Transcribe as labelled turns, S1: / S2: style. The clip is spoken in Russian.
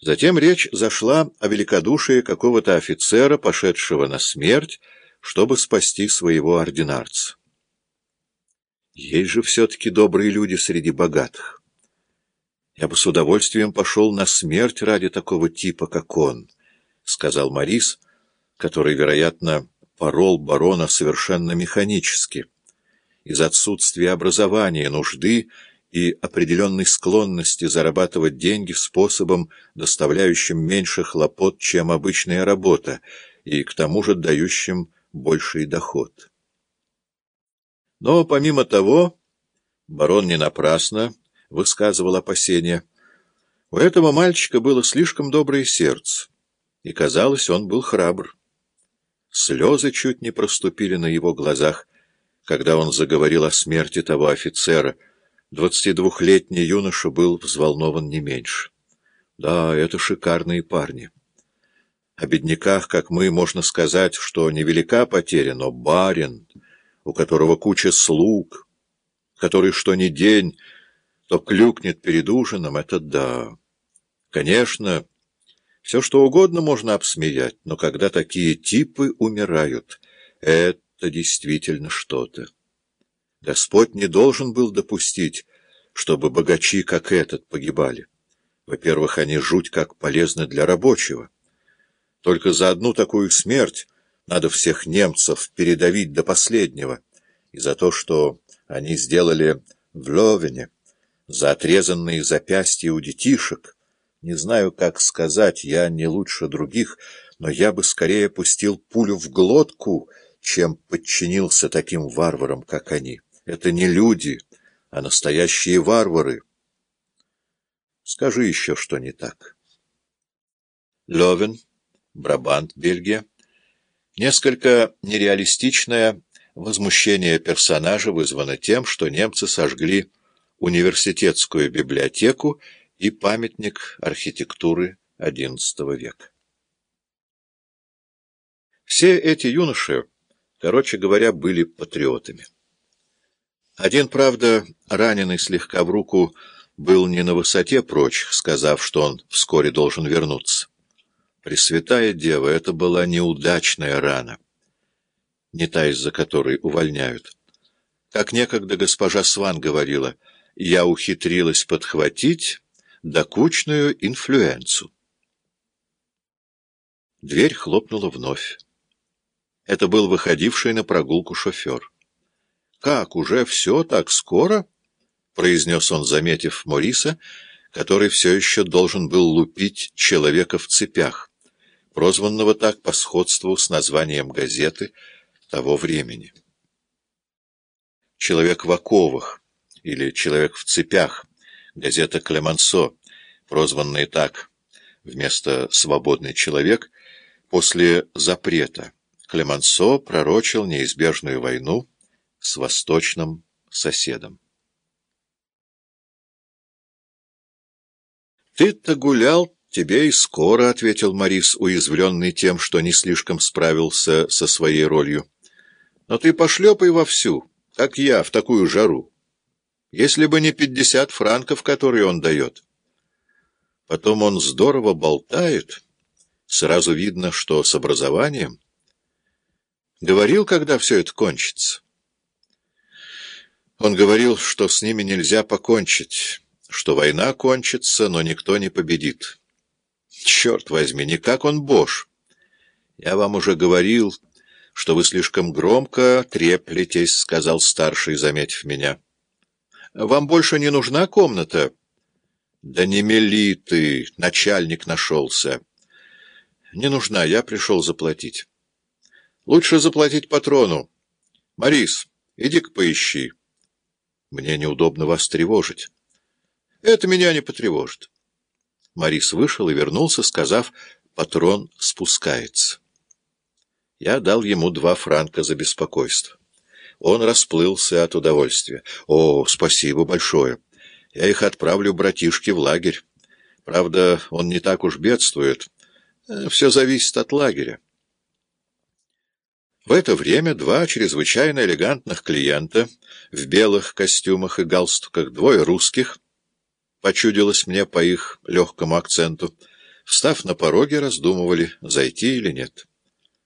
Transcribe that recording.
S1: Затем речь зашла о великодушии какого-то офицера, пошедшего на смерть, чтобы спасти своего ординарца. Есть же все-таки добрые люди среди богатых. Я бы с удовольствием пошел на смерть ради такого типа, как он, — сказал Морис, который, вероятно, порол барона совершенно механически, из отсутствия образования, нужды и определенной склонности зарабатывать деньги способом, доставляющим меньше хлопот, чем обычная работа, и к тому же дающим больший доход. Но помимо того, барон не напрасно высказывал опасения, у этого мальчика было слишком доброе сердце, и, казалось, он был храбр. Слезы чуть не проступили на его глазах, когда он заговорил о смерти того офицера — Двадцатидвухлетний юноша был взволнован не меньше. Да, это шикарные парни. О бедняках, как мы, можно сказать, что невелика потеря, но барин, у которого куча слуг, который что ни день, то клюкнет перед ужином, это да. Конечно, все что угодно можно обсмеять, но когда такие типы умирают, это действительно что-то. Господь не должен был допустить, чтобы богачи, как этот, погибали. Во-первых, они жуть как полезны для рабочего. Только за одну такую смерть надо всех немцев передавить до последнего, и за то, что они сделали в Ловене, за отрезанные запястья у детишек. Не знаю, как сказать, я не лучше других, но я бы скорее пустил пулю в глотку, чем подчинился таким варварам, как они. Это не люди, а настоящие варвары. Скажи еще, что не так. Левен, Брабант, Бельгия. Несколько нереалистичное возмущение персонажа вызвано тем, что немцы сожгли университетскую библиотеку и памятник архитектуры XI века. Все эти юноши, короче говоря, были патриотами. Один, правда, раненый слегка в руку, был не на высоте прочих, сказав, что он вскоре должен вернуться. Пресвятая Дева, это была неудачная рана, не та, из-за которой увольняют. Как некогда госпожа Сван говорила, я ухитрилась подхватить докучную инфлюенцию. Дверь хлопнула вновь. Это был выходивший на прогулку шофер. «Как, уже все так скоро?» — произнес он, заметив Мориса, который все еще должен был лупить человека в цепях, прозванного так по сходству с названием газеты того времени. «Человек в оковах» или «Человек в цепях» газета «Клемансо», прозванная так вместо «Свободный человек», после запрета. Клемансо пророчил неизбежную войну, с восточным соседом. «Ты-то гулял, тебе и скоро», — ответил Морис, уязвленный тем, что не слишком справился со своей ролью. «Но ты пошлепай вовсю, как я, в такую жару. Если бы не пятьдесят франков, которые он дает. Потом он здорово болтает, сразу видно, что с образованием. Говорил, когда все это кончится». Он говорил, что с ними нельзя покончить, что война кончится, но никто не победит. Черт возьми, не как он Бош. Я вам уже говорил, что вы слишком громко треплетесь, — сказал старший, заметив меня. Вам больше не нужна комната? Да не мели ты, начальник нашелся. Не нужна, я пришел заплатить. Лучше заплатить патрону. Морис, иди-ка поищи. Мне неудобно вас тревожить. Это меня не потревожит. Марис вышел и вернулся, сказав, патрон спускается. Я дал ему два франка за беспокойство. Он расплылся от удовольствия. «О, спасибо большое. Я их отправлю братишке в лагерь. Правда, он не так уж бедствует. Все зависит от лагеря». В это время два чрезвычайно элегантных клиента в белых костюмах и галстуках, двое русских, почудилось мне по их легкому акценту, Встав на пороге, раздумывали, зайти или нет.